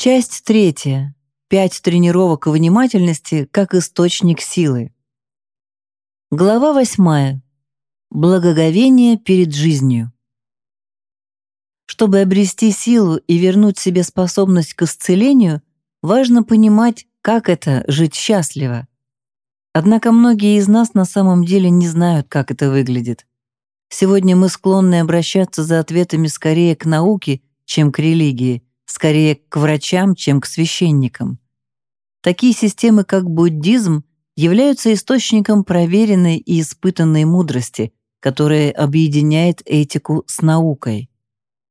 Часть третья. Пять тренировок внимательности как источник силы. Глава восьмая. Благоговение перед жизнью. Чтобы обрести силу и вернуть себе способность к исцелению, важно понимать, как это жить счастливо. Однако многие из нас на самом деле не знают, как это выглядит. Сегодня мы склонны обращаться за ответами скорее к науке, чем к религии, скорее к врачам, чем к священникам. Такие системы, как буддизм, являются источником проверенной и испытанной мудрости, которая объединяет этику с наукой.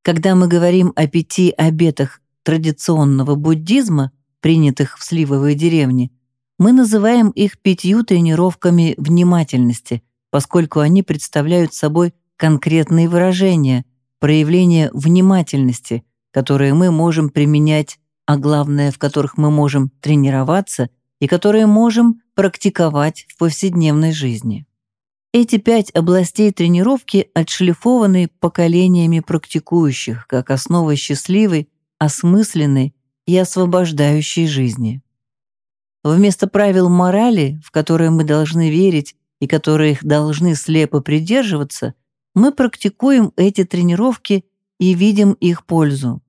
Когда мы говорим о пяти обетах традиционного буддизма, принятых в Сливовой деревне, мы называем их пятью тренировками внимательности, поскольку они представляют собой конкретные выражения, проявления внимательности, которые мы можем применять, а главное, в которых мы можем тренироваться и которые можем практиковать в повседневной жизни. Эти пять областей тренировки отшлифованы поколениями практикующих как основа счастливой, осмысленной и освобождающей жизни. Вместо правил морали, в которые мы должны верить и которых должны слепо придерживаться, мы практикуем эти тренировки и видим их пользу.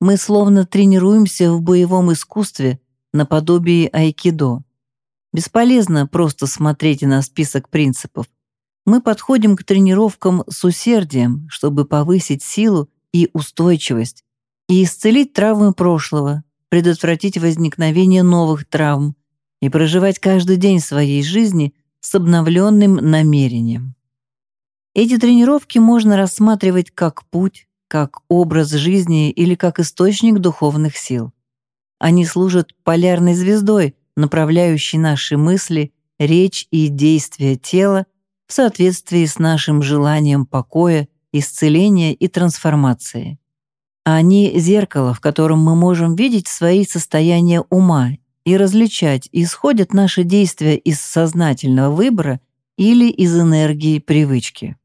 Мы словно тренируемся в боевом искусстве наподобие айкидо. Бесполезно просто смотреть на список принципов. Мы подходим к тренировкам с усердием, чтобы повысить силу и устойчивость и исцелить травмы прошлого, предотвратить возникновение новых травм и проживать каждый день своей жизни с обновленным намерением. Эти тренировки можно рассматривать как путь, как образ жизни или как источник духовных сил. Они служат полярной звездой, направляющей наши мысли, речь и действия тела в соответствии с нашим желанием покоя, исцеления и трансформации. Они — зеркало, в котором мы можем видеть свои состояния ума и различать, исходят наши действия из сознательного выбора или из энергии привычки.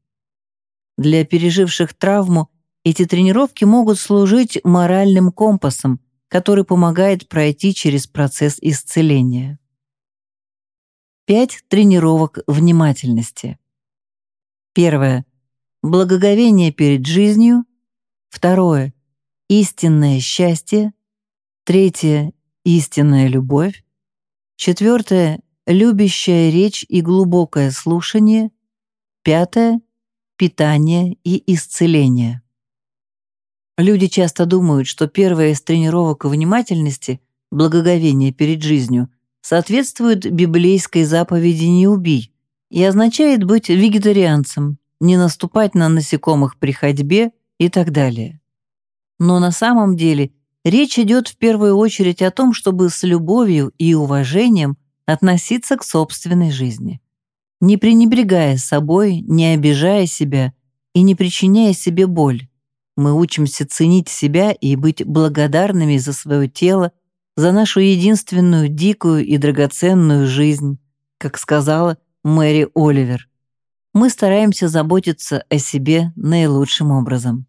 Для переживших травму эти тренировки могут служить моральным компасом, который помогает пройти через процесс исцеления. Пять тренировок внимательности. Первое. Благоговение перед жизнью. Второе. Истинное счастье. Третье. Истинная любовь. Четвертое. Любящая речь и глубокое слушание. Пятое. Питание и исцеление. Люди часто думают, что первая из тренировок внимательности, благоговение перед жизнью, соответствует библейской заповеди «не убий» и означает быть вегетарианцем, не наступать на насекомых при ходьбе и так далее. Но на самом деле речь идет в первую очередь о том, чтобы с любовью и уважением относиться к собственной жизни. Не пренебрегая собой, не обижая себя и не причиняя себе боль, мы учимся ценить себя и быть благодарными за свое тело, за нашу единственную дикую и драгоценную жизнь, как сказала Мэри Оливер. Мы стараемся заботиться о себе наилучшим образом.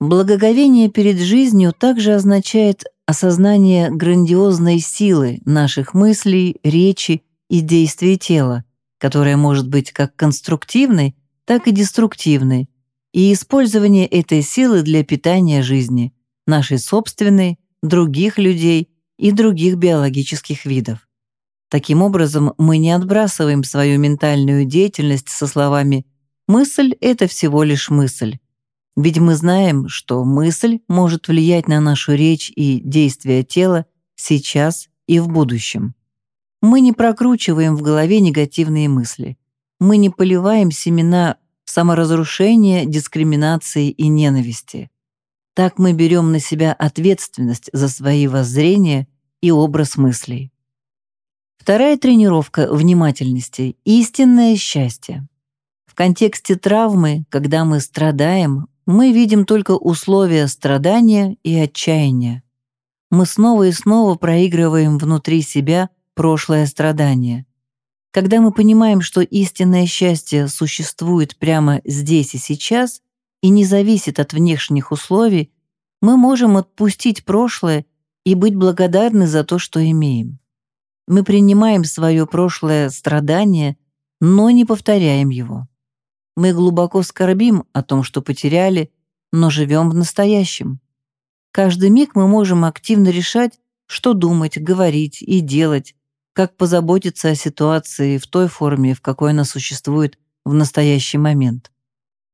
Благоговение перед жизнью также означает осознание грандиозной силы наших мыслей, речи и действий тела, которая может быть как конструктивной, так и деструктивной, и использование этой силы для питания жизни, нашей собственной, других людей и других биологических видов. Таким образом, мы не отбрасываем свою ментальную деятельность со словами «мысль — это всего лишь мысль». Ведь мы знаем, что мысль может влиять на нашу речь и действия тела сейчас и в будущем. Мы не прокручиваем в голове негативные мысли. Мы не поливаем семена саморазрушения, дискриминации и ненависти. Так мы берем на себя ответственность за свои воззрения и образ мыслей. Вторая тренировка внимательности — истинное счастье. В контексте травмы, когда мы страдаем, мы видим только условия страдания и отчаяния. Мы снова и снова проигрываем внутри себя прошлое страдание. Когда мы понимаем, что истинное счастье существует прямо здесь и сейчас и не зависит от внешних условий, мы можем отпустить прошлое и быть благодарны за то, что имеем. Мы принимаем свое прошлое страдание, но не повторяем его. Мы глубоко скорбим о том, что потеряли, но живем в настоящем. Каждый миг мы можем активно решать, что думать, говорить и делать, как позаботиться о ситуации в той форме, в какой она существует в настоящий момент.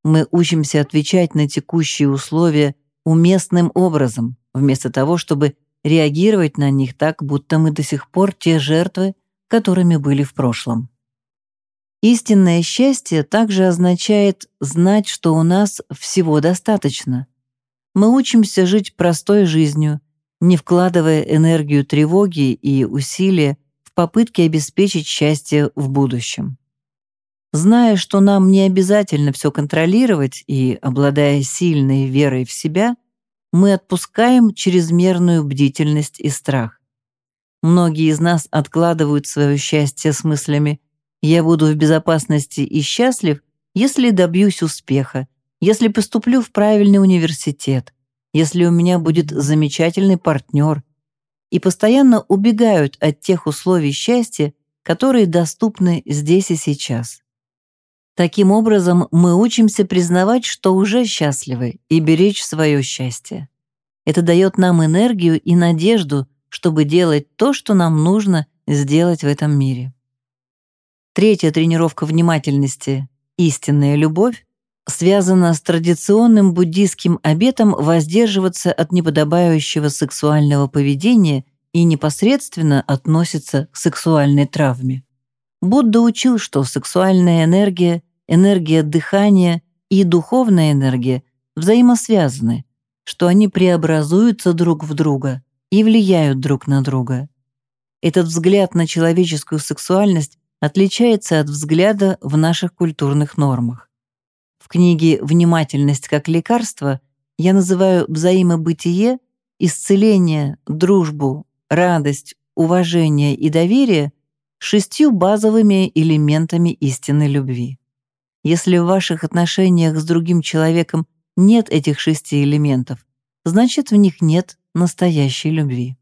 Мы учимся отвечать на текущие условия уместным образом, вместо того, чтобы реагировать на них так, будто мы до сих пор те жертвы, которыми были в прошлом. Истинное счастье также означает знать, что у нас всего достаточно. Мы учимся жить простой жизнью, не вкладывая энергию тревоги и усилия попытке обеспечить счастье в будущем. Зная, что нам не обязательно все контролировать и обладая сильной верой в себя, мы отпускаем чрезмерную бдительность и страх. Многие из нас откладывают свое счастье с мыслями «я буду в безопасности и счастлив, если добьюсь успеха, если поступлю в правильный университет, если у меня будет замечательный партнер», и постоянно убегают от тех условий счастья, которые доступны здесь и сейчас. Таким образом, мы учимся признавать, что уже счастливы, и беречь свое счастье. Это дает нам энергию и надежду, чтобы делать то, что нам нужно сделать в этом мире. Третья тренировка внимательности «Истинная любовь» связана с традиционным буддийским обетом воздерживаться от неподобающего сексуального поведения и непосредственно относится к сексуальной травме. Будда учил, что сексуальная энергия энергия дыхания и духовная энергия взаимосвязаны, что они преобразуются друг в друга и влияют друг на друга. Этот взгляд на человеческую сексуальность отличается от взгляда в наших культурных нормах. Книге «Внимательность как лекарство» я называю взаимобытие, исцеление, дружбу, радость, уважение и доверие шестью базовыми элементами истинной любви. Если в ваших отношениях с другим человеком нет этих шести элементов, значит, в них нет настоящей любви.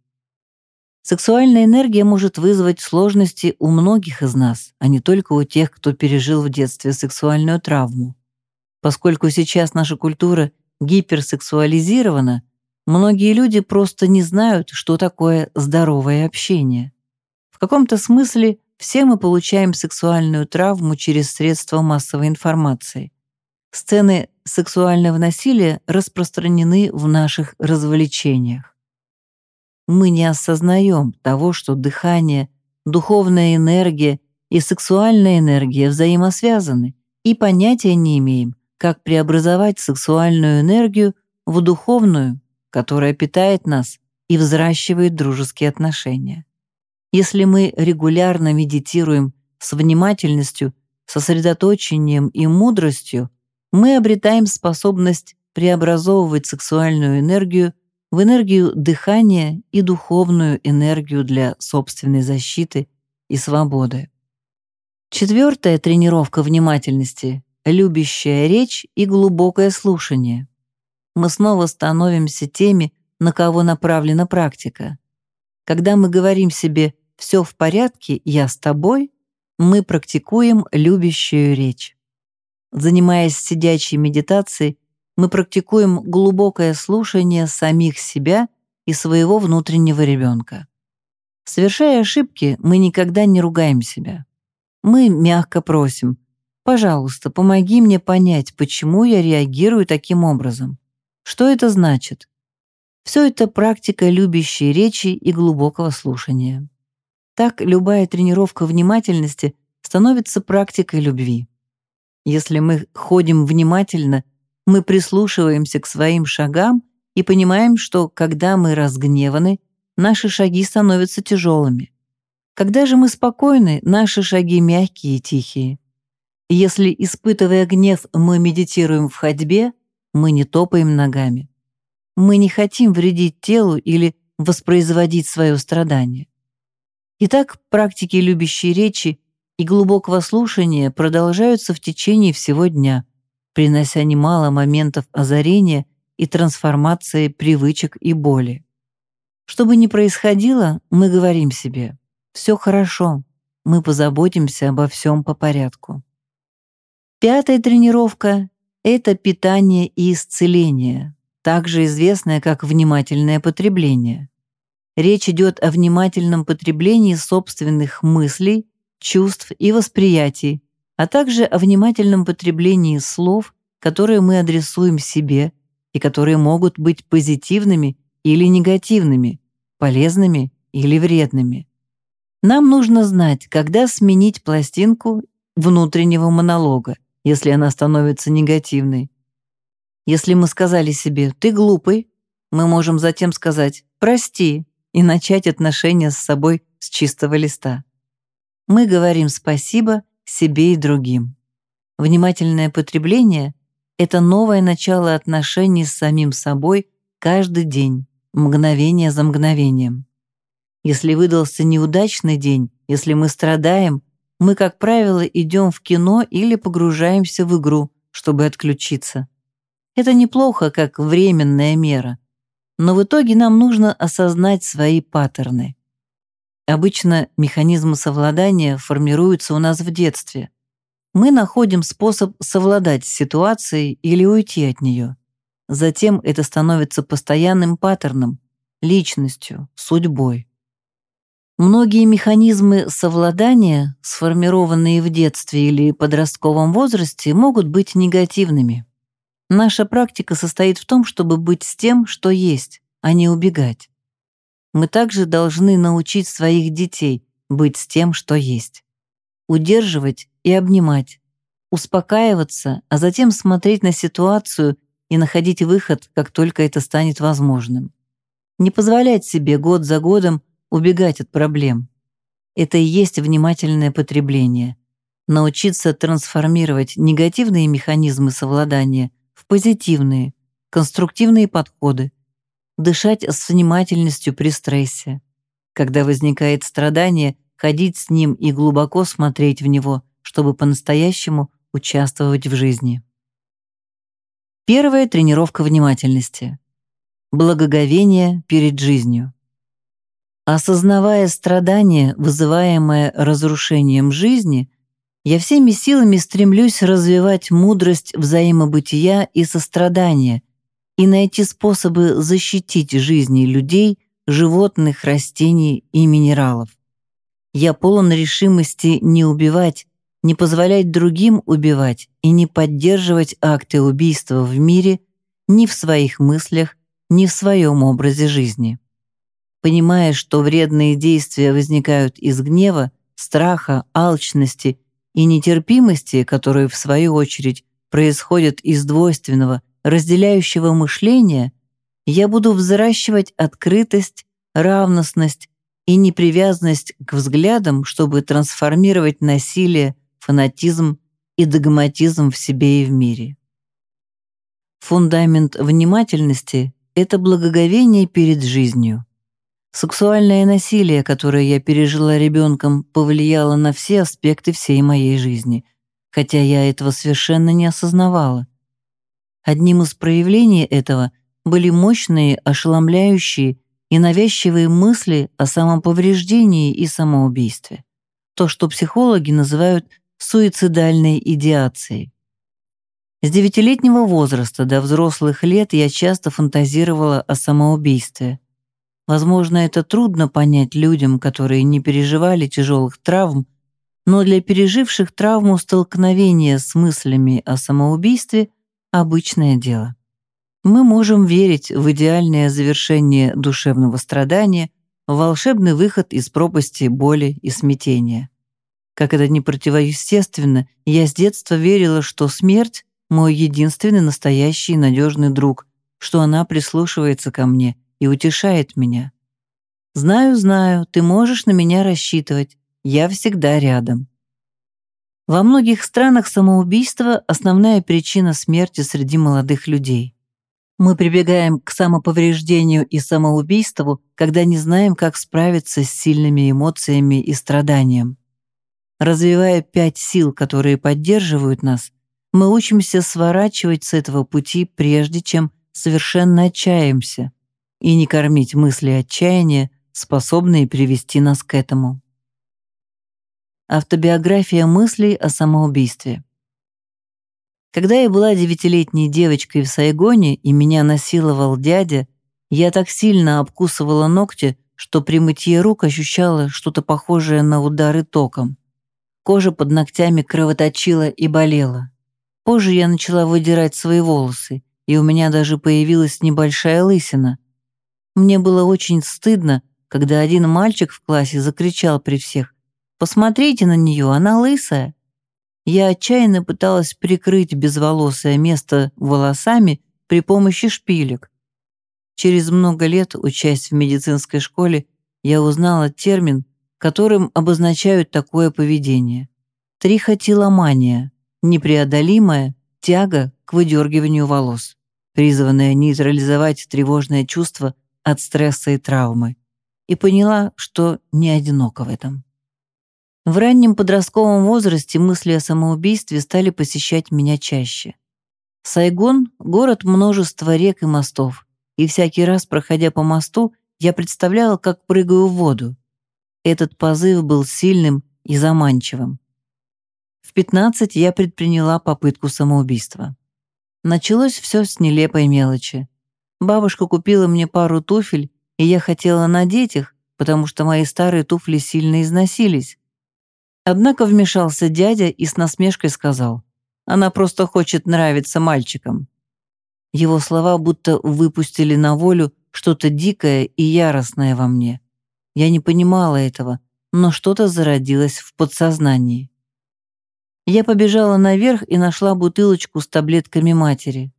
Сексуальная энергия может вызвать сложности у многих из нас, а не только у тех, кто пережил в детстве сексуальную травму. Поскольку сейчас наша культура гиперсексуализирована, многие люди просто не знают, что такое здоровое общение. В каком-то смысле все мы получаем сексуальную травму через средства массовой информации. Сцены сексуального насилия распространены в наших развлечениях. Мы не осознаем того, что дыхание, духовная энергия и сексуальная энергия взаимосвязаны, и понятия не имеем, как преобразовать сексуальную энергию в духовную, которая питает нас и взращивает дружеские отношения. Если мы регулярно медитируем с внимательностью, сосредоточением и мудростью, мы обретаем способность преобразовывать сексуальную энергию в энергию дыхания и духовную энергию для собственной защиты и свободы. Четвертая тренировка внимательности — любящая речь и глубокое слушание. Мы снова становимся теми, на кого направлена практика. Когда мы говорим себе «все в порядке, я с тобой», мы практикуем любящую речь. Занимаясь сидячей медитацией, мы практикуем глубокое слушание самих себя и своего внутреннего ребенка. Совершая ошибки, мы никогда не ругаем себя. Мы мягко просим «Пожалуйста, помоги мне понять, почему я реагирую таким образом. Что это значит? Все это практика любящей речи и глубокого слушания. Так любая тренировка внимательности становится практикой любви. Если мы ходим внимательно, мы прислушиваемся к своим шагам и понимаем, что когда мы разгневаны, наши шаги становятся тяжелыми. Когда же мы спокойны, наши шаги мягкие и тихие. Если, испытывая гнев, мы медитируем в ходьбе, мы не топаем ногами. Мы не хотим вредить телу или воспроизводить свое страдание. Итак, практики любящей речи и глубокого слушания продолжаются в течение всего дня, принося немало моментов озарения и трансформации привычек и боли. Что бы ни происходило, мы говорим себе «все хорошо, мы позаботимся обо всем по порядку». Пятая тренировка – это питание и исцеление, также известное как внимательное потребление. Речь идет о внимательном потреблении собственных мыслей, чувств и восприятий, а также о внимательном потреблении слов, которые мы адресуем себе и которые могут быть позитивными или негативными, полезными или вредными. Нам нужно знать, когда сменить пластинку внутреннего монолога, если она становится негативной. Если мы сказали себе «ты глупый», мы можем затем сказать «прости» и начать отношения с собой с чистого листа. Мы говорим спасибо себе и другим. Внимательное потребление — это новое начало отношений с самим собой каждый день, мгновение за мгновением. Если выдался неудачный день, если мы страдаем, мы, как правило, идем в кино или погружаемся в игру, чтобы отключиться. Это неплохо, как временная мера, но в итоге нам нужно осознать свои паттерны. Обычно механизмы совладания формируются у нас в детстве. Мы находим способ совладать с ситуацией или уйти от нее. Затем это становится постоянным паттерном, личностью, судьбой. Многие механизмы совладания, сформированные в детстве или подростковом возрасте, могут быть негативными. Наша практика состоит в том, чтобы быть с тем, что есть, а не убегать. Мы также должны научить своих детей быть с тем, что есть. Удерживать и обнимать, успокаиваться, а затем смотреть на ситуацию и находить выход, как только это станет возможным. Не позволять себе год за годом убегать от проблем. Это и есть внимательное потребление. Научиться трансформировать негативные механизмы совладания в позитивные, конструктивные подходы. Дышать с внимательностью при стрессе. Когда возникает страдание, ходить с ним и глубоко смотреть в него, чтобы по-настоящему участвовать в жизни. Первая тренировка внимательности. Благоговение перед жизнью. Осознавая страдание, вызываемое разрушением жизни, я всеми силами стремлюсь развивать мудрость взаимобытия и сострадания и найти способы защитить жизни людей, животных, растений и минералов. Я полон решимости не убивать, не позволять другим убивать и не поддерживать акты убийства в мире ни в своих мыслях, ни в своем образе жизни понимая, что вредные действия возникают из гнева, страха, алчности и нетерпимости, которые, в свою очередь, происходят из двойственного, разделяющего мышления, я буду взращивать открытость, равностность и непривязанность к взглядам, чтобы трансформировать насилие, фанатизм и догматизм в себе и в мире. Фундамент внимательности — это благоговение перед жизнью. Сексуальное насилие, которое я пережила ребенком, повлияло на все аспекты всей моей жизни, хотя я этого совершенно не осознавала. Одним из проявлений этого были мощные, ошеломляющие и навязчивые мысли о самоповреждении и самоубийстве. То, что психологи называют суицидальной идеацией. С девятилетнего возраста до взрослых лет я часто фантазировала о самоубийстве. Возможно, это трудно понять людям, которые не переживали тяжелых травм, но для переживших травму столкновение с мыслями о самоубийстве – обычное дело. Мы можем верить в идеальное завершение душевного страдания, в волшебный выход из пропасти боли и смятения. Как это не противоестественно, я с детства верила, что смерть – мой единственный настоящий надежный друг, что она прислушивается ко мне – и утешает меня. «Знаю, знаю, ты можешь на меня рассчитывать. Я всегда рядом». Во многих странах самоубийство – основная причина смерти среди молодых людей. Мы прибегаем к самоповреждению и самоубийству, когда не знаем, как справиться с сильными эмоциями и страданием. Развивая пять сил, которые поддерживают нас, мы учимся сворачивать с этого пути, прежде чем совершенно отчаемся, и не кормить мысли отчаяния, способные привести нас к этому. Автобиография мыслей о самоубийстве. Когда я была девятилетней девочкой в Сайгоне и меня насиловал дядя, я так сильно обкусывала ногти, что при мытье рук ощущала что-то похожее на удары током. Кожа под ногтями кровоточила и болела. Позже я начала выдирать свои волосы, и у меня даже появилась небольшая лысина. Мне было очень стыдно, когда один мальчик в классе закричал при всех «Посмотрите на нее, она лысая». Я отчаянно пыталась прикрыть безволосое место волосами при помощи шпилек. Через много лет, учась в медицинской школе, я узнала термин, которым обозначают такое поведение. Трихотиломания – непреодолимая тяга к выдергиванию волос, призванная нейтрализовать тревожное чувство от стресса и травмы, и поняла, что не одинока в этом. В раннем подростковом возрасте мысли о самоубийстве стали посещать меня чаще. Сайгон — город множества рек и мостов, и всякий раз, проходя по мосту, я представляла, как прыгаю в воду. Этот позыв был сильным и заманчивым. В 15 я предприняла попытку самоубийства. Началось все с нелепой мелочи. Бабушка купила мне пару туфель, и я хотела надеть их, потому что мои старые туфли сильно износились. Однако вмешался дядя и с насмешкой сказал, «Она просто хочет нравиться мальчикам». Его слова будто выпустили на волю что-то дикое и яростное во мне. Я не понимала этого, но что-то зародилось в подсознании. Я побежала наверх и нашла бутылочку с таблетками матери.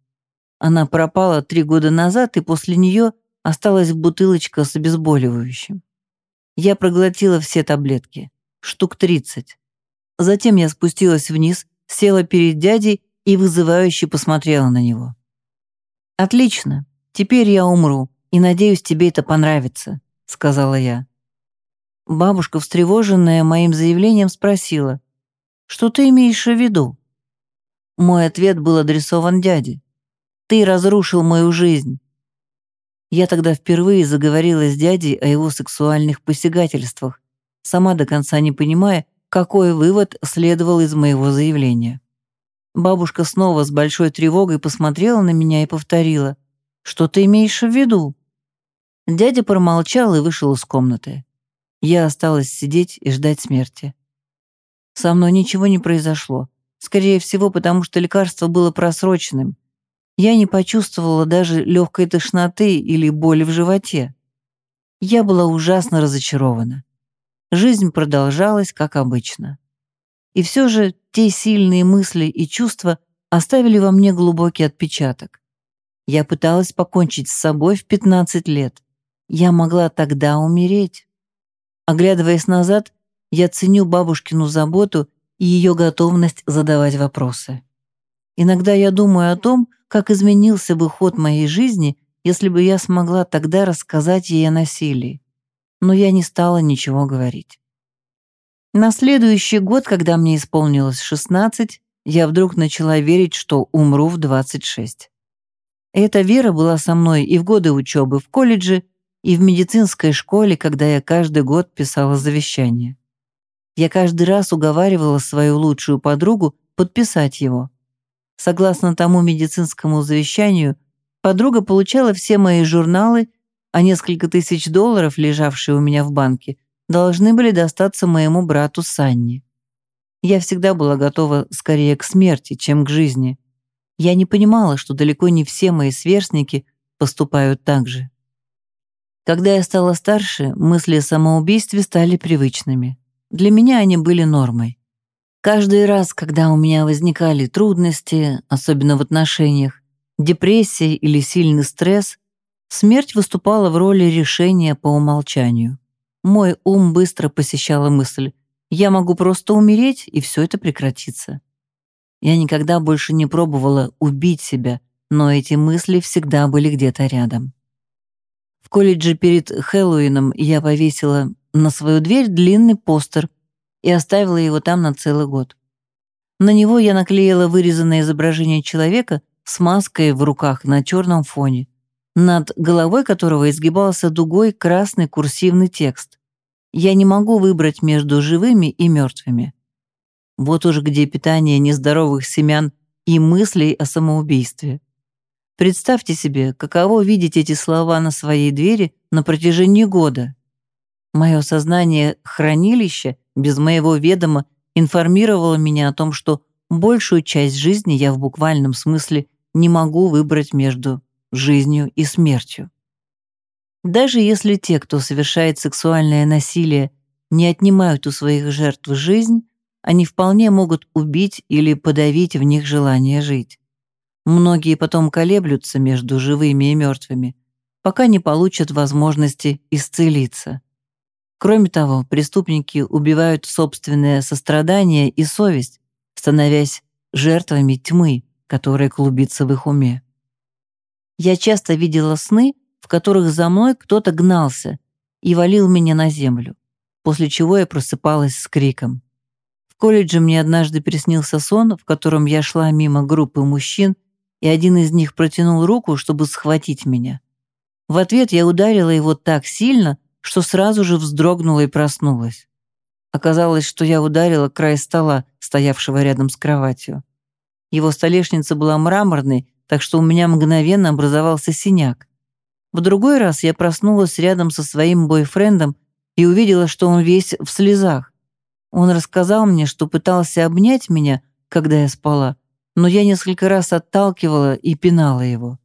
Она пропала три года назад, и после нее осталась бутылочка с обезболивающим. Я проглотила все таблетки штук 30. Затем я спустилась вниз, села перед дядей и вызывающе посмотрела на него. «Отлично, теперь я умру, и надеюсь, тебе это понравится», — сказала я. Бабушка, встревоженная моим заявлением, спросила, «Что ты имеешь в виду?» Мой ответ был адресован дяде. «Ты разрушил мою жизнь». Я тогда впервые заговорила с дядей о его сексуальных посягательствах, сама до конца не понимая, какой вывод следовал из моего заявления. Бабушка снова с большой тревогой посмотрела на меня и повторила, «Что ты имеешь в виду?» Дядя промолчал и вышел из комнаты. Я осталась сидеть и ждать смерти. Со мной ничего не произошло. Скорее всего, потому что лекарство было просроченным. Я не почувствовала даже легкой тошноты или боли в животе. Я была ужасно разочарована. Жизнь продолжалась, как обычно. И все же те сильные мысли и чувства оставили во мне глубокий отпечаток. Я пыталась покончить с собой в 15 лет. Я могла тогда умереть. Оглядываясь назад, я ценю бабушкину заботу и ее готовность задавать вопросы. Иногда я думаю о том, как изменился бы ход моей жизни, если бы я смогла тогда рассказать ей о насилии но я не стала ничего говорить. На следующий год, когда мне исполнилось 16, я вдруг начала верить, что умру в 26. Эта вера была со мной и в годы учебы в колледже, и в медицинской школе, когда я каждый год писала завещание. Я каждый раз уговаривала свою лучшую подругу подписать его. Согласно тому медицинскому завещанию, подруга получала все мои журналы а несколько тысяч долларов, лежавшие у меня в банке, должны были достаться моему брату Санни. Я всегда была готова скорее к смерти, чем к жизни. Я не понимала, что далеко не все мои сверстники поступают так же. Когда я стала старше, мысли о самоубийстве стали привычными. Для меня они были нормой. Каждый раз, когда у меня возникали трудности, особенно в отношениях, депрессия или сильный стресс, Смерть выступала в роли решения по умолчанию. Мой ум быстро посещала мысль «я могу просто умереть, и все это прекратится». Я никогда больше не пробовала убить себя, но эти мысли всегда были где-то рядом. В колледже перед Хэллоуином я повесила на свою дверь длинный постер и оставила его там на целый год. На него я наклеила вырезанное изображение человека, с маской в руках на черном фоне, над головой которого изгибался дугой красный курсивный текст. «Я не могу выбрать между живыми и мертвыми». Вот уж где питание нездоровых семян и мыслей о самоубийстве. Представьте себе, каково видеть эти слова на своей двери на протяжении года. Мое сознание хранилище без моего ведома информировало меня о том, что большую часть жизни я в буквальном смысле не могу выбрать между жизнью и смертью. Даже если те, кто совершает сексуальное насилие, не отнимают у своих жертв жизнь, они вполне могут убить или подавить в них желание жить. Многие потом колеблются между живыми и мертвыми, пока не получат возможности исцелиться. Кроме того, преступники убивают собственное сострадание и совесть, становясь жертвами тьмы, которая клубится в их уме. Я часто видела сны, в которых за мной кто-то гнался и валил меня на землю, после чего я просыпалась с криком. В колледже мне однажды приснился сон, в котором я шла мимо группы мужчин, и один из них протянул руку, чтобы схватить меня. В ответ я ударила его так сильно, что сразу же вздрогнула и проснулась. Оказалось, что я ударила край стола, стоявшего рядом с кроватью. Его столешница была мраморной, так что у меня мгновенно образовался синяк. В другой раз я проснулась рядом со своим бойфрендом и увидела, что он весь в слезах. Он рассказал мне, что пытался обнять меня, когда я спала, но я несколько раз отталкивала и пинала его.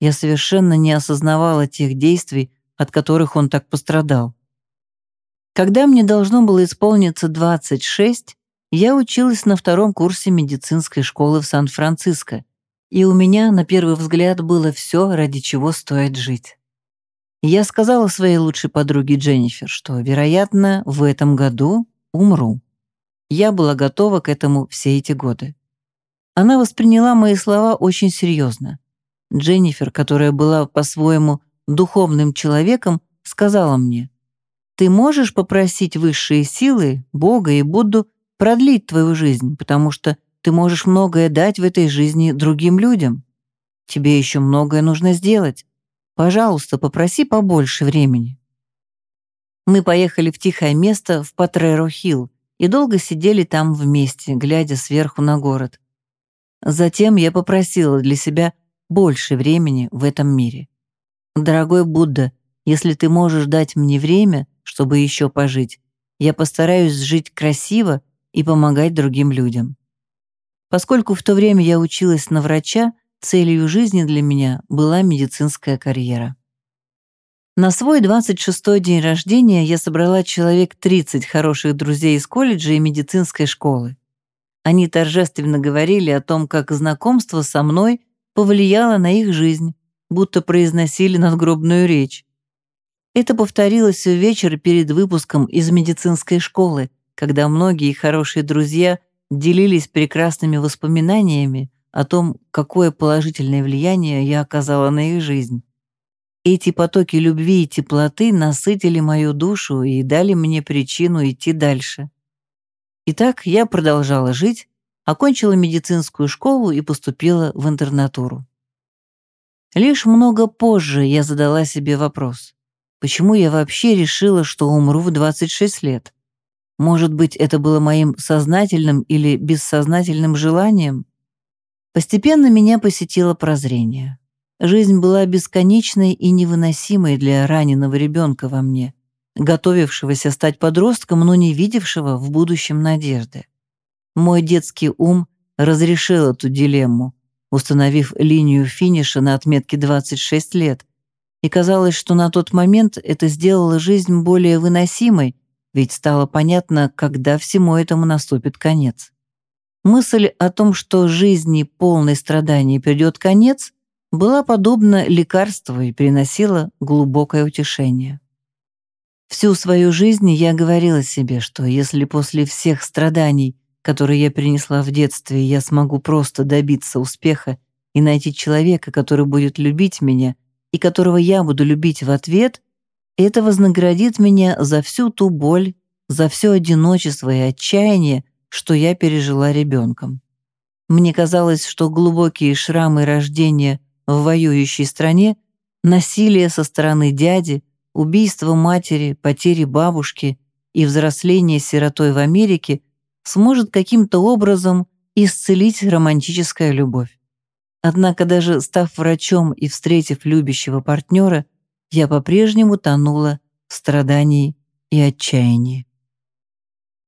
Я совершенно не осознавала тех действий, от которых он так пострадал. Когда мне должно было исполниться 26, я училась на втором курсе медицинской школы в Сан-Франциско, и у меня на первый взгляд было все, ради чего стоит жить. Я сказала своей лучшей подруге Дженнифер, что, вероятно, в этом году умру. Я была готова к этому все эти годы. Она восприняла мои слова очень серьезно. Дженнифер, которая была по-своему духовным человеком, сказала мне, «Ты можешь попросить высшие силы, Бога и Будду продлить твою жизнь, потому что ты можешь многое дать в этой жизни другим людям. Тебе еще многое нужно сделать. Пожалуйста, попроси побольше времени». Мы поехали в тихое место в Патреро-Хилл и долго сидели там вместе, глядя сверху на город. Затем я попросила для себя больше времени в этом мире. Дорогой Будда, если ты можешь дать мне время, чтобы еще пожить, я постараюсь жить красиво и помогать другим людям. Поскольку в то время я училась на врача, целью жизни для меня была медицинская карьера. На свой 26-й день рождения я собрала человек 30 хороших друзей из колледжа и медицинской школы. Они торжественно говорили о том, как знакомство со мной повлияло на их жизнь, будто произносили надгробную речь. Это повторилось в вечер перед выпуском из медицинской школы, когда многие хорошие друзья делились прекрасными воспоминаниями о том, какое положительное влияние я оказала на их жизнь. Эти потоки любви и теплоты насытили мою душу и дали мне причину идти дальше. Итак, я продолжала жить, окончила медицинскую школу и поступила в интернатуру. Лишь много позже я задала себе вопрос, почему я вообще решила, что умру в 26 лет? Может быть, это было моим сознательным или бессознательным желанием? Постепенно меня посетило прозрение. Жизнь была бесконечной и невыносимой для раненого ребенка во мне готовившегося стать подростком, но не видевшего в будущем надежды. Мой детский ум разрешил эту дилемму, установив линию финиша на отметке 26 лет, и казалось, что на тот момент это сделало жизнь более выносимой, ведь стало понятно, когда всему этому наступит конец. Мысль о том, что жизни полной страданий придет конец, была подобна лекарству и приносила глубокое утешение. Всю свою жизнь я говорила себе, что если после всех страданий, которые я принесла в детстве, я смогу просто добиться успеха и найти человека, который будет любить меня и которого я буду любить в ответ, это вознаградит меня за всю ту боль, за все одиночество и отчаяние, что я пережила ребенком. Мне казалось, что глубокие шрамы рождения в воюющей стране, насилие со стороны дяди, убийство матери, потери бабушки и взросление сиротой в Америке сможет каким-то образом исцелить романтическая любовь. Однако даже став врачом и встретив любящего партнера, я по-прежнему тонула в страдании и отчаянии.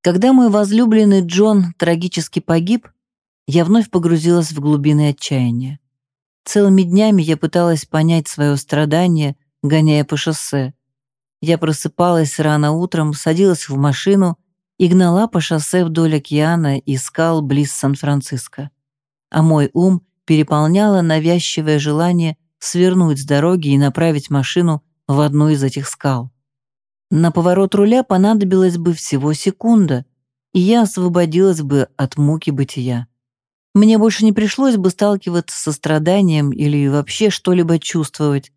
Когда мой возлюбленный Джон трагически погиб, я вновь погрузилась в глубины отчаяния. Целыми днями я пыталась понять свое страдание, гоняя по шоссе. Я просыпалась рано утром, садилась в машину и гнала по шоссе вдоль океана и скал близ Сан-Франциско. А мой ум переполняло навязчивое желание свернуть с дороги и направить машину в одну из этих скал. На поворот руля понадобилась бы всего секунда, и я освободилась бы от муки бытия. Мне больше не пришлось бы сталкиваться со страданием или вообще что-либо чувствовать.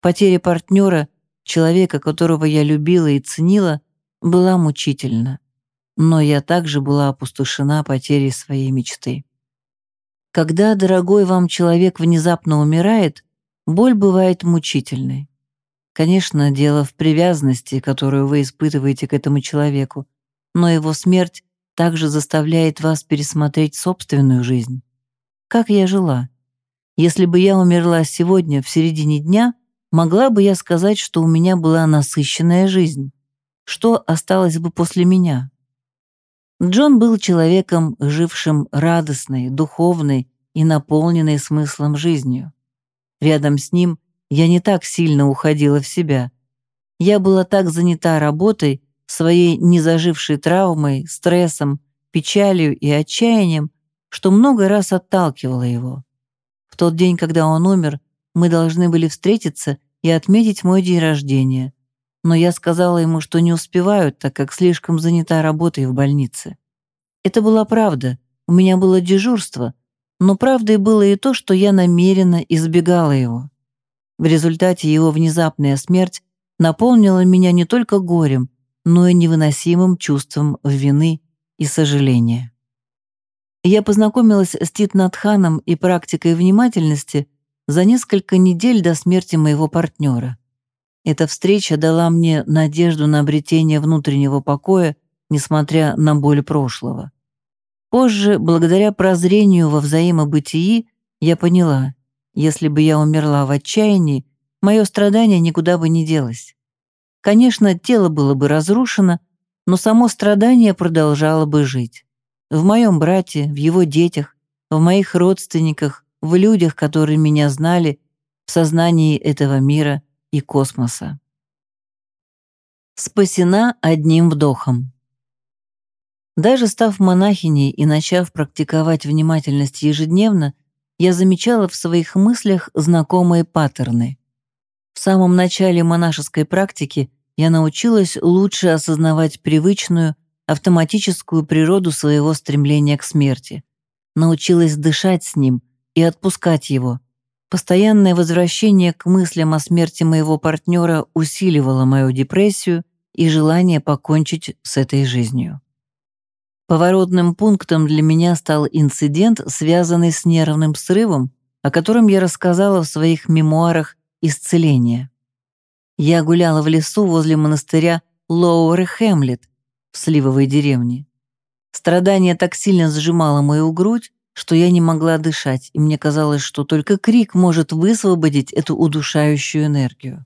Потеря партнера, человека, которого я любила и ценила, была мучительна. Но я также была опустошена потерей своей мечты. Когда дорогой вам человек внезапно умирает, боль бывает мучительной. Конечно, дело в привязанности, которую вы испытываете к этому человеку, но его смерть также заставляет вас пересмотреть собственную жизнь. Как я жила? Если бы я умерла сегодня в середине дня, могла бы я сказать, что у меня была насыщенная жизнь? Что осталось бы после меня? Джон был человеком, жившим радостной, духовной и наполненной смыслом жизнью. Рядом с ним я не так сильно уходила в себя. Я была так занята работой, своей незажившей травмой, стрессом, печалью и отчаянием, что много раз отталкивала его. В тот день, когда он умер, мы должны были встретиться и отметить мой день рождения, но я сказала ему, что не успеваю, так как слишком занята работой в больнице. Это была правда, у меня было дежурство, но правдой было и то, что я намеренно избегала его. В результате его внезапная смерть наполнила меня не только горем, но и невыносимым чувством вины и сожаления. Я познакомилась с Титнатханом и практикой внимательности за несколько недель до смерти моего партнера. Эта встреча дала мне надежду на обретение внутреннего покоя, несмотря на боль прошлого. Позже, благодаря прозрению во взаимобытии, я поняла, если бы я умерла в отчаянии, мое страдание никуда бы не делось. Конечно, тело было бы разрушено, но само страдание продолжало бы жить. В моем брате, в его детях, в моих родственниках, в людях, которые меня знали, в сознании этого мира и космоса. Спасена одним вдохом. Даже став монахиней и начав практиковать внимательность ежедневно, я замечала в своих мыслях знакомые паттерны. В самом начале монашеской практики я научилась лучше осознавать привычную, автоматическую природу своего стремления к смерти. Научилась дышать с ним и отпускать его. Постоянное возвращение к мыслям о смерти моего партнера усиливало мою депрессию и желание покончить с этой жизнью. Поворотным пунктом для меня стал инцидент, связанный с нервным срывом, о котором я рассказала в своих мемуарах «Исцеление». Я гуляла в лесу возле монастыря Лоуэр Хэмлет в Сливовой деревне. Страдание так сильно сжимало мою грудь, что я не могла дышать, и мне казалось, что только крик может высвободить эту удушающую энергию.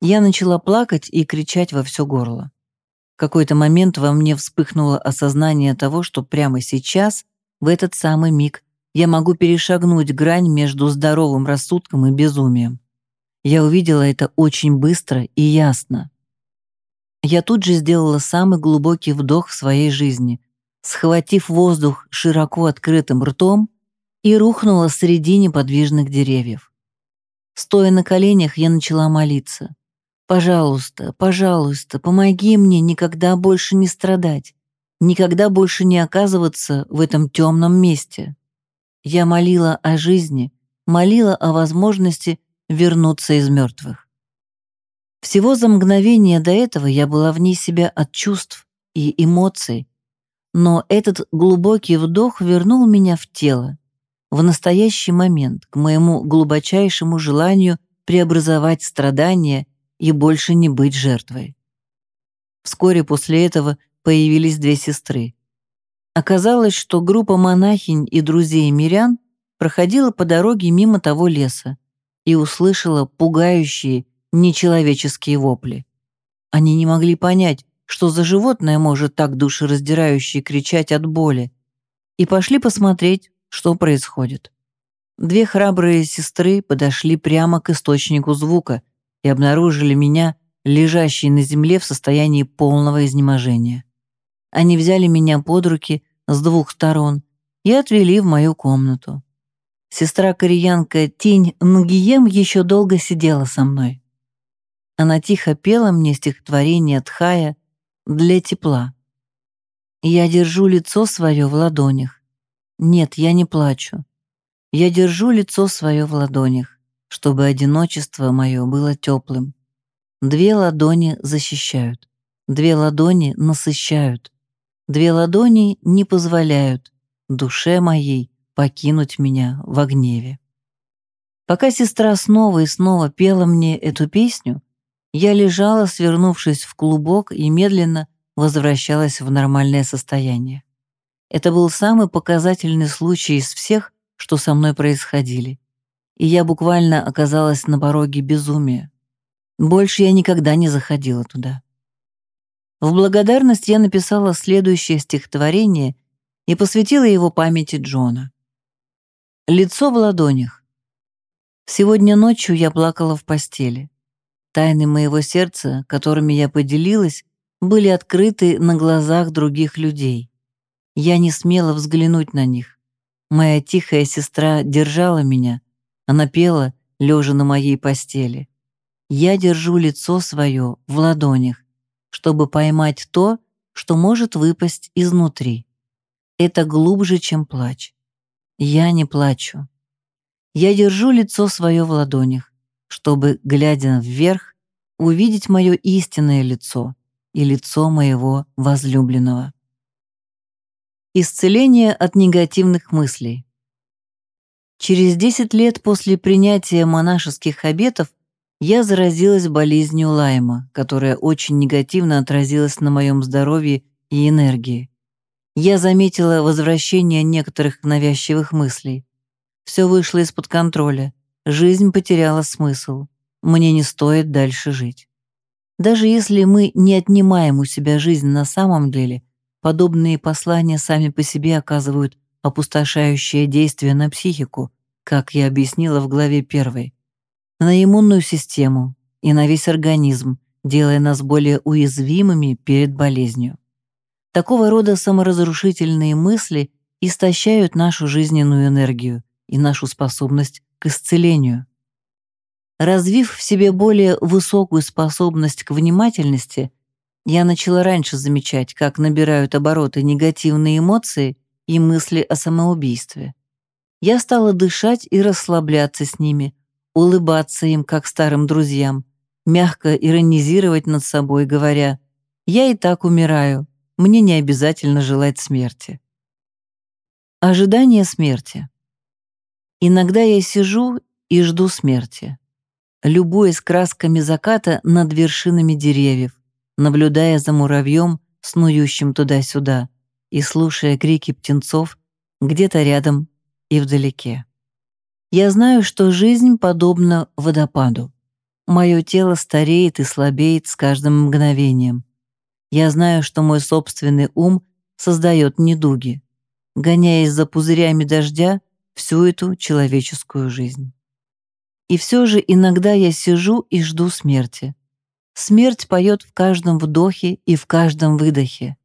Я начала плакать и кричать во все горло. В какой-то момент во мне вспыхнуло осознание того, что прямо сейчас, в этот самый миг, я могу перешагнуть грань между здоровым рассудком и безумием. Я увидела это очень быстро и ясно. Я тут же сделала самый глубокий вдох в своей жизни, схватив воздух широко открытым ртом и рухнула среди неподвижных деревьев. Стоя на коленях, я начала молиться. «Пожалуйста, пожалуйста, помоги мне никогда больше не страдать, никогда больше не оказываться в этом темном месте». Я молила о жизни, молила о возможности вернуться из мертвых. Всего за мгновение до этого я была вне себя от чувств и эмоций, Но этот глубокий вдох вернул меня в тело, в настоящий момент, к моему глубочайшему желанию преобразовать страдания и больше не быть жертвой. Вскоре после этого появились две сестры. Оказалось, что группа монахинь и друзей мирян проходила по дороге мимо того леса и услышала пугающие, нечеловеческие вопли. Они не могли понять, что за животное может так душераздирающе кричать от боли, и пошли посмотреть, что происходит. Две храбрые сестры подошли прямо к источнику звука и обнаружили меня, лежащей на земле в состоянии полного изнеможения. Они взяли меня под руки с двух сторон и отвели в мою комнату. Сестра-кореянка Тинь Нгием еще долго сидела со мной. Она тихо пела мне стихотворение Тхая для тепла. Я держу лицо свое в ладонях. Нет, я не плачу. Я держу лицо свое в ладонях, чтобы одиночество мое было теплым. Две ладони защищают, две ладони насыщают, две ладони не позволяют душе моей покинуть меня в гневе. Пока сестра снова и снова пела мне эту песню, я лежала, свернувшись в клубок, и медленно возвращалась в нормальное состояние. Это был самый показательный случай из всех, что со мной происходили. И я буквально оказалась на пороге безумия. Больше я никогда не заходила туда. В благодарность я написала следующее стихотворение и посвятила его памяти Джона. Лицо в ладонях. Сегодня ночью я плакала в постели. Тайны моего сердца, которыми я поделилась, были открыты на глазах других людей. Я не смела взглянуть на них. Моя тихая сестра держала меня. Она пела, лежа на моей постели. Я держу лицо свое в ладонях, чтобы поймать то, что может выпасть изнутри. Это глубже, чем плач. Я не плачу. Я держу лицо свое в ладонях, чтобы, глядя вверх, увидеть мое истинное лицо и лицо моего возлюбленного. Исцеление от негативных мыслей. Через 10 лет после принятия монашеских обетов я заразилась болезнью Лайма, которая очень негативно отразилась на моем здоровье и энергии. Я заметила возвращение некоторых навязчивых мыслей. Все вышло из-под контроля, жизнь потеряла смысл. Мне не стоит дальше жить. Даже если мы не отнимаем у себя жизнь на самом деле, подобные послания сами по себе оказывают опустошающее действие на психику, как я объяснила в главе первой, на иммунную систему и на весь организм, делая нас более уязвимыми перед болезнью. Такого рода саморазрушительные мысли истощают нашу жизненную энергию и нашу способность к исцелению. Развив в себе более высокую способность к внимательности, я начала раньше замечать, как набирают обороты негативные эмоции и мысли о самоубийстве. Я стала дышать и расслабляться с ними, улыбаться им, как старым друзьям, мягко иронизировать над собой, говоря «Я и так умираю, мне не обязательно желать смерти». Ожидание смерти. Иногда я сижу и жду смерти любуясь красками заката над вершинами деревьев, наблюдая за муравьем, снующим туда-сюда, и слушая крики птенцов где-то рядом и вдалеке. Я знаю, что жизнь подобна водопаду. Мое тело стареет и слабеет с каждым мгновением. Я знаю, что мой собственный ум создает недуги, гоняясь за пузырями дождя всю эту человеческую жизнь. И все же иногда я сижу и жду смерти. Смерть поет в каждом вдохе и в каждом выдохе.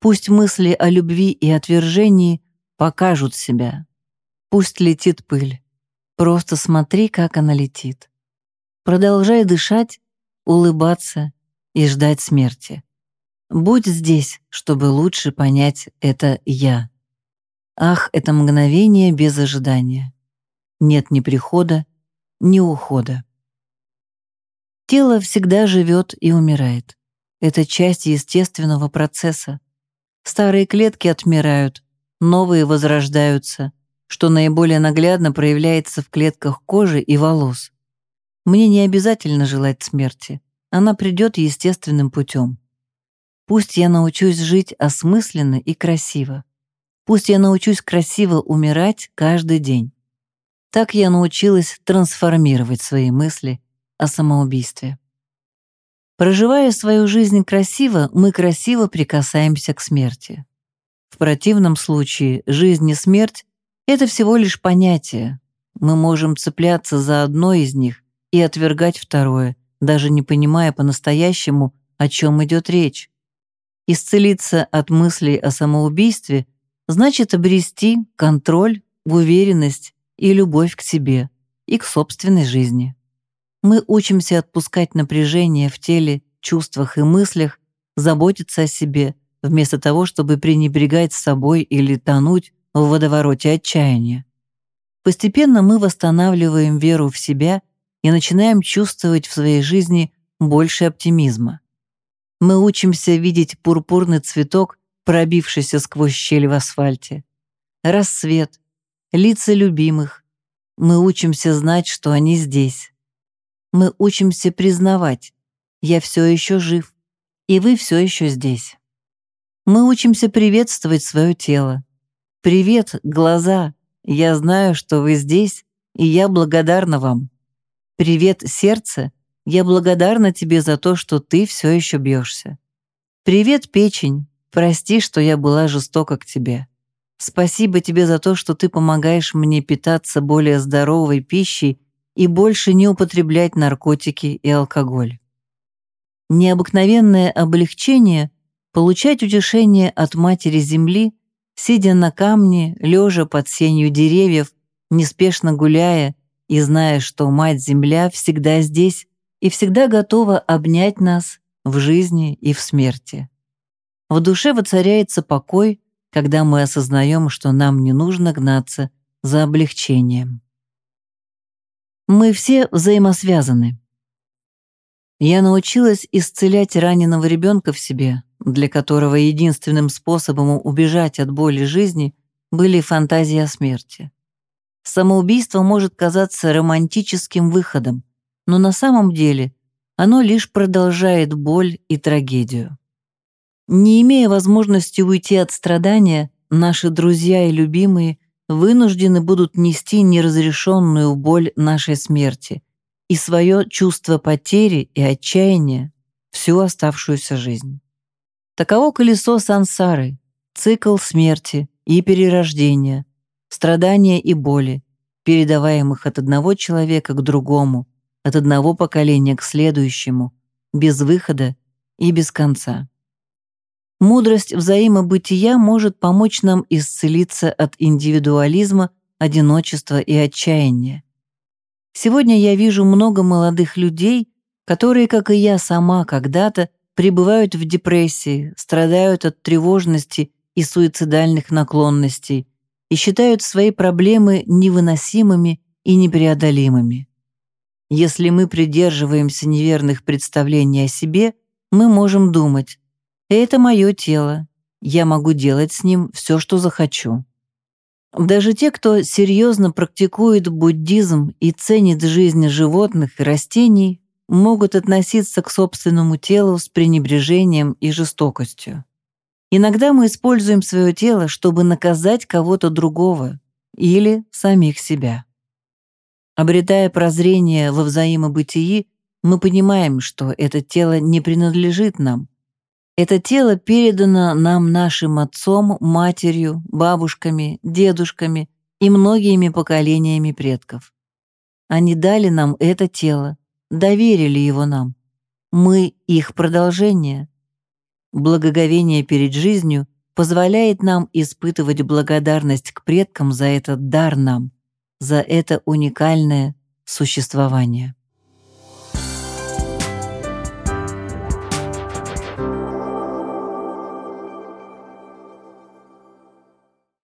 Пусть мысли о любви и отвержении покажут себя. Пусть летит пыль. Просто смотри, как она летит. Продолжай дышать, улыбаться и ждать смерти. Будь здесь, чтобы лучше понять это «я». Ах, это мгновение без ожидания. Нет ни прихода, ни ухода. Тело всегда живет и умирает. Это часть естественного процесса. Старые клетки отмирают, новые возрождаются, что наиболее наглядно проявляется в клетках кожи и волос. Мне не обязательно желать смерти, она придет естественным путем. Пусть я научусь жить осмысленно и красиво. Пусть я научусь красиво умирать каждый день. Так я научилась трансформировать свои мысли о самоубийстве. Проживая свою жизнь красиво, мы красиво прикасаемся к смерти. В противном случае жизнь и смерть — это всего лишь понятия. Мы можем цепляться за одно из них и отвергать второе, даже не понимая по-настоящему, о чем идет речь. Исцелиться от мыслей о самоубийстве значит обрести контроль, уверенность и любовь к себе и к собственной жизни. Мы учимся отпускать напряжение в теле, чувствах и мыслях, заботиться о себе, вместо того, чтобы пренебрегать собой или тонуть в водовороте отчаяния. Постепенно мы восстанавливаем веру в себя и начинаем чувствовать в своей жизни больше оптимизма. Мы учимся видеть пурпурный цветок, пробившийся сквозь щель в асфальте. Рассвет, лица любимых. Мы учимся знать, что они здесь. Мы учимся признавать, я все еще жив, и вы все еще здесь. Мы учимся приветствовать свое тело. Привет, глаза, я знаю, что вы здесь, и я благодарна вам. Привет, сердце, я благодарна тебе за то, что ты все еще бьешься. Привет, печень. Прости, что я была жестока к тебе. Спасибо тебе за то, что ты помогаешь мне питаться более здоровой пищей и больше не употреблять наркотики и алкоголь. Необыкновенное облегчение — получать утешение от Матери Земли, сидя на камне, лежа под сенью деревьев, неспешно гуляя и зная, что Мать-Земля всегда здесь, и всегда готова обнять нас в жизни и в смерти. В душе воцаряется покой, когда мы осознаем, что нам не нужно гнаться за облегчением. Мы все взаимосвязаны. Я научилась исцелять раненого ребенка в себе, для которого единственным способом убежать от боли жизни были фантазии о смерти. Самоубийство может казаться романтическим выходом, но на самом деле оно лишь продолжает боль и трагедию. Не имея возможности уйти от страдания, наши друзья и любимые вынуждены будут нести неразрешенную боль нашей смерти и свое чувство потери и отчаяния всю оставшуюся жизнь. Таково колесо сансары, цикл смерти и перерождения, страдания и боли, передаваемых от одного человека к другому, от одного поколения к следующему, без выхода и без конца. Мудрость взаимобытия может помочь нам исцелиться от индивидуализма, одиночества и отчаяния. Сегодня я вижу много молодых людей, которые, как и я сама когда-то, пребывают в депрессии, страдают от тревожности и суицидальных наклонностей и считают свои проблемы невыносимыми и непреодолимыми. Если мы придерживаемся неверных представлений о себе, мы можем думать «это мое тело, я могу делать с ним все, что захочу». Даже те, кто серьезно практикует буддизм и ценит жизнь животных и растений, могут относиться к собственному телу с пренебрежением и жестокостью. Иногда мы используем свое тело, чтобы наказать кого-то другого или самих себя. Обретая прозрение во взаимобытии, мы понимаем, что это тело не принадлежит нам. Это тело передано нам нашим отцом, матерью, бабушками, дедушками и многими поколениями предков. Они дали нам это тело, доверили его нам. Мы их продолжение. Благоговение перед жизнью позволяет нам испытывать благодарность к предкам за этот дар нам – за это уникальное существование.